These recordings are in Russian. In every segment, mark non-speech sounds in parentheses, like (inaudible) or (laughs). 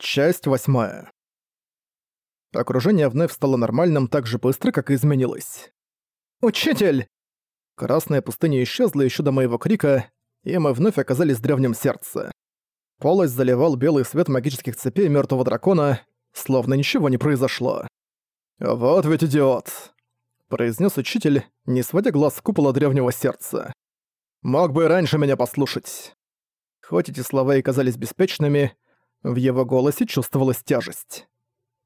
Часть восьмая. Окружение вновь стало нормальным так же быстро, как и изменилось. «Учитель!» Красная пустыня исчезла еще до моего крика, и мы вновь оказались в древнем сердце. Полость заливал белый свет магических цепей мертвого дракона, словно ничего не произошло. «Вот ведь идиот!» – произнес учитель, не сводя глаз с купола древнего сердца. «Мог бы и раньше меня послушать». Хоть эти слова и казались беспечными, в его голосе чувствовалась тяжесть.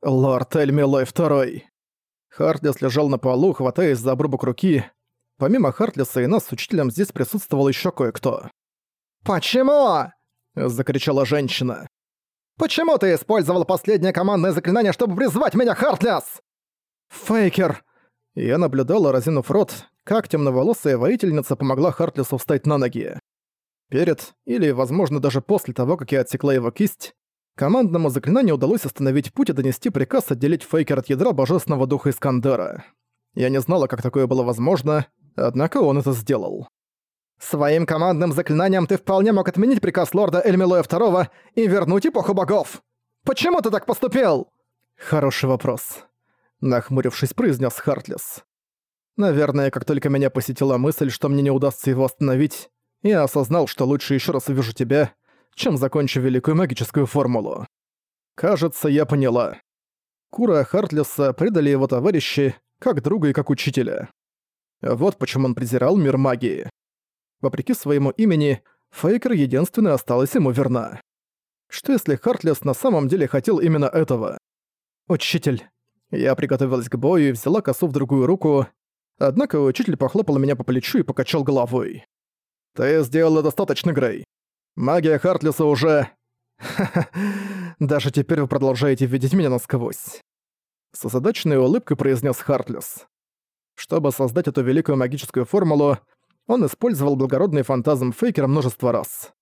«Лорд Эльмилой Второй!» Хартлес лежал на полу, хватаясь за обрубок руки. Помимо Хартлеса и нас с учителем здесь присутствовал еще кое-кто. «Почему?» — закричала женщина. «Почему ты использовал последнее командное заклинание, чтобы призвать меня, Хартлес?» «Фейкер!» Я наблюдала, разинув рот, как темноволосая воительница помогла Хартлесу встать на ноги. Перед, или, возможно, даже после того, как я отсекла его кисть, командному заклинанию удалось остановить путь и донести приказ отделить Фейкер от ядра Божественного Духа Искандера. Я не знала, как такое было возможно, однако он это сделал. «Своим командным заклинанием ты вполне мог отменить приказ лорда Эльмилоя II и вернуть эпоху богов! Почему ты так поступил?» «Хороший вопрос», — нахмурившись, произнес Хартлес. «Наверное, как только меня посетила мысль, что мне не удастся его остановить, я осознал, что лучше еще раз увижу тебя, чем закончу великую магическую формулу. Кажется, я поняла. Кура Хартлеса предали его товарищи, как друга и как учителя. Вот почему он презирал мир магии. Вопреки своему имени, Фейкер единственная осталась ему верна. Что если Хартлес на самом деле хотел именно этого? «Учитель». Я приготовилась к бою и взяла косу в другую руку, однако учитель похлопал меня по плечу и покачал головой. «Ты сделала достаточно, Грей. Магия Хартлиса уже...» «Ха-ха, (laughs) даже теперь вы продолжаете видеть меня насквозь». С озадаченной улыбкой произнес Хартлис. Чтобы создать эту великую магическую формулу, он использовал благородный фантазм Фейкера множество раз.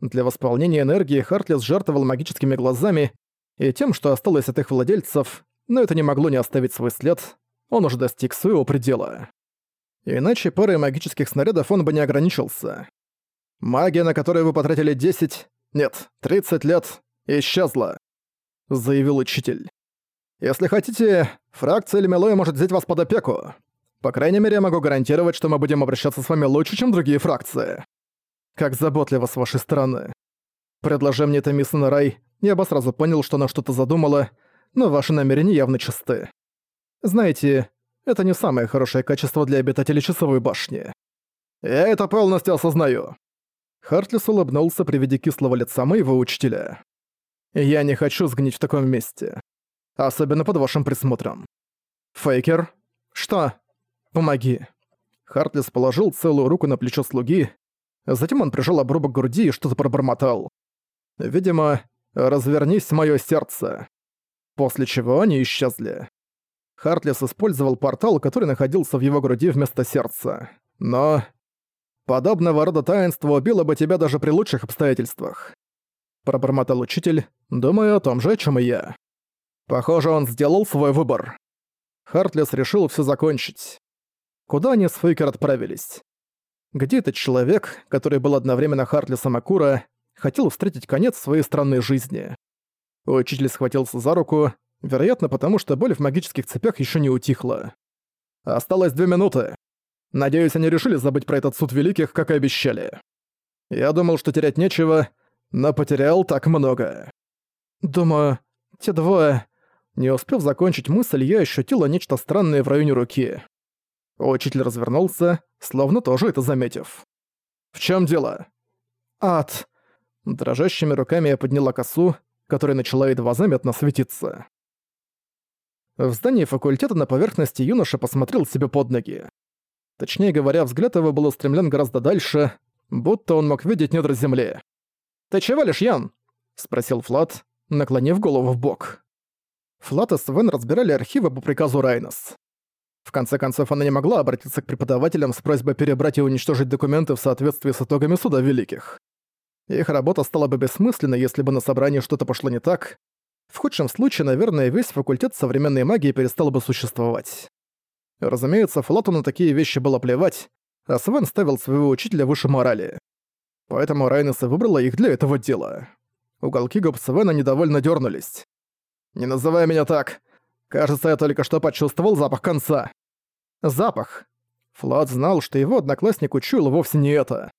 Для восполнения энергии Хартлис жертвовал магическими глазами и тем, что осталось от их владельцев, но это не могло не оставить свой след, он уже достиг своего предела. Иначе парой магических снарядов он бы не ограничился. Магия, на которую вы потратили 10, нет, 30 лет, исчезла, заявил учитель. Если хотите, фракция Лемелоя может взять вас под опеку. По крайней мере, я могу гарантировать, что мы будем обращаться с вами лучше, чем другие фракции. Как заботливо с вашей стороны. Предложи мне это мисс Нарай, я бы сразу понял, что она что-то задумала, но ваши намерения явно чисты. Знаете, это не самое хорошее качество для обитателей часовой башни. Я это полностью осознаю. Хартлис улыбнулся при виде кислого лица моего учителя. Я не хочу сгнить в таком месте. Особенно под вашим присмотром. Фейкер? Что? Помоги. Хартлис положил целую руку на плечо слуги, затем он прижал обрубок груди и что-то пробормотал. Видимо, «развернись моё сердце». После чего они исчезли. Хартлес использовал портал, который находился в его груди вместо сердца. Но... Подобного рода таинство убило бы тебя даже при лучших обстоятельствах. Пробормотал учитель, думая о том же, о чем и я. Похоже, он сделал свой выбор. Хартлес решил все закончить. Куда они с Фейкер отправились? Где этот человек, который был одновременно Хартлесом и Кура, хотел встретить конец своей странной жизни? Учитель схватился за руку, Вероятно, потому что боль в магических цепях еще не утихла. Осталось две минуты. Надеюсь, они решили забыть про этот суд великих, как и обещали. Я думал, что терять нечего, но потерял так много. Думаю, те двое... Не успев закончить мысль, я ощутила нечто странное в районе руки. Учитель развернулся, словно тоже это заметив. «В чем дело?» «Ад!» Дрожащими руками я подняла косу, которая начала едва заметно светиться. В здании факультета на поверхности юноша посмотрел себе под ноги. Точнее говоря, взгляд его был устремлен гораздо дальше, будто он мог видеть недра земли. «Ты чего лишь, Ян?» — спросил Флат, наклонив голову в бок. Флат и Свен разбирали архивы по приказу Райнос. В конце концов, она не могла обратиться к преподавателям с просьбой перебрать и уничтожить документы в соответствии с итогами Суда Великих. Их работа стала бы бессмысленной, если бы на собрании что-то пошло не так, в худшем случае, наверное, весь факультет современной магии перестал бы существовать. Разумеется, Флоту на такие вещи было плевать, а Свен ставил своего учителя выше морали. Поэтому Райнеса выбрала их для этого дела. Уголки губ Свена недовольно дернулись. «Не называй меня так. Кажется, я только что почувствовал запах конца». Запах. Флот знал, что его одноклассник учуял вовсе не это.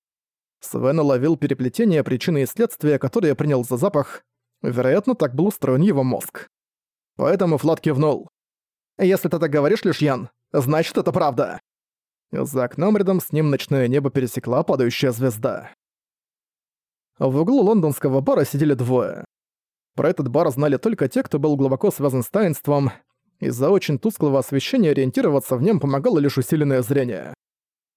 Свен уловил переплетение причины и следствия, которые принял за запах. Вероятно, так был устроен его мозг. Поэтому Флот кивнул. «Если ты так говоришь, лишь Ян, значит, это правда». За окном рядом с ним ночное небо пересекла падающая звезда. В углу лондонского бара сидели двое. Про этот бар знали только те, кто был глубоко связан с таинством. Из-за очень тусклого освещения ориентироваться в нем помогало лишь усиленное зрение.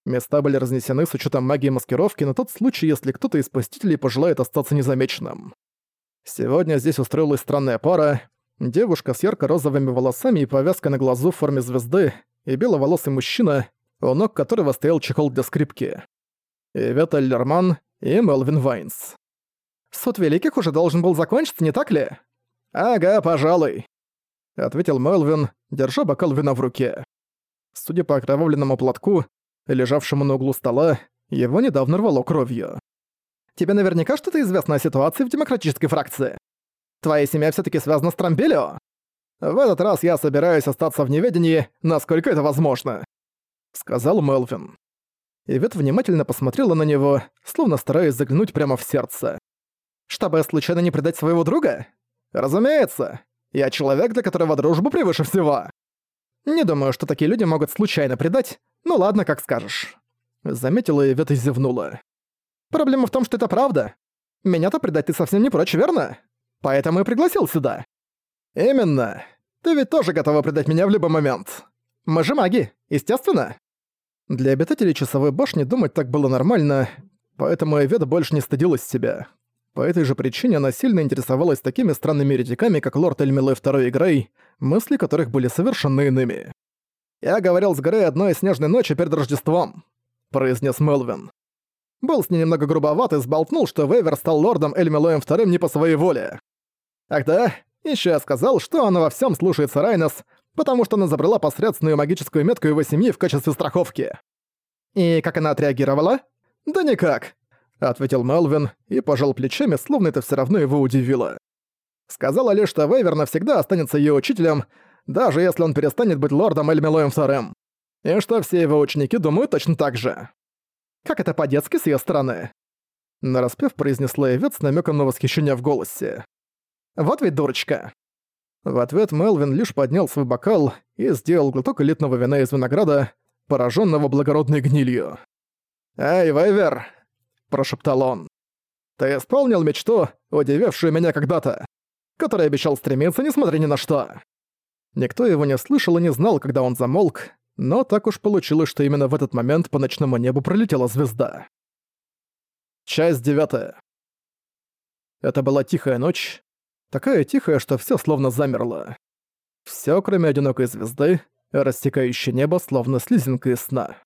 Места были разнесены с учетом магии маскировки на тот случай, если кто-то из посетителей пожелает остаться незамеченным. Сегодня здесь устроилась странная пара. Девушка с ярко-розовыми волосами и повязкой на глазу в форме звезды, и беловолосый мужчина, у ног которого стоял чехол для скрипки. Ивета Лерман и Мелвин Вайнс. «Суд Великих уже должен был закончиться, не так ли?» «Ага, пожалуй», — ответил Мелвин, держа бокал вина в руке. Судя по окровавленному платку, лежавшему на углу стола, его недавно рвало кровью. «Тебе наверняка что-то известно о ситуации в демократической фракции. Твоя семья все таки связана с Трамбелио? В этот раз я собираюсь остаться в неведении, насколько это возможно», — сказал Мелвин. Ивет внимательно посмотрела на него, словно стараясь заглянуть прямо в сердце. «Чтобы случайно не предать своего друга? Разумеется. Я человек, для которого дружба превыше всего. Не думаю, что такие люди могут случайно предать. Ну ладно, как скажешь». Заметила Ивет и зевнула. «Проблема в том, что это правда. Меня-то предать ты совсем не прочь, верно? Поэтому и пригласил сюда». «Именно. Ты ведь тоже готова предать меня в любой момент. Мы же маги, естественно». Для обитателей часовой башни думать так было нормально, поэтому Эведа больше не стыдилась себя. По этой же причине она сильно интересовалась такими странными еретиками, как лорд Эльмилой II и Грей, мысли которых были совершенно иными. «Я говорил с Грей одной снежной ночи перед Рождеством», — произнес Мелвин. Был с ней немного грубоват и сболтнул, что Вейвер стал лордом Эльмилоем II не по своей воле. Ах да, я сказал, что она во всем слушается Райнес, потому что она забрала посредственную магическую метку его семьи в качестве страховки. И как она отреагировала? Да никак, ответил Мелвин и пожал плечами, словно это все равно его удивило. Сказала лишь, что Вейвер навсегда останется ее учителем, даже если он перестанет быть лордом Эльмилоем вторым. И что все его ученики думают точно так же. Как это по-детски с ее стороны? Нараспев произнесла Эвет с намеком на восхищение в голосе. «Вот ведь дурочка!» В ответ Мелвин лишь поднял свой бокал и сделал глоток элитного вина из винограда, пораженного благородной гнилью. «Эй, Вейвер!» – прошептал он. «Ты исполнил мечту, удивившую меня когда-то, который обещал стремиться, несмотря ни на что». Никто его не слышал и не знал, когда он замолк, но так уж получилось, что именно в этот момент по ночному небу пролетела звезда. Часть девятая. Это была тихая ночь, такая тихая, что все словно замерло. Все, кроме одинокой звезды, рассекающей небо, словно слизинка из сна.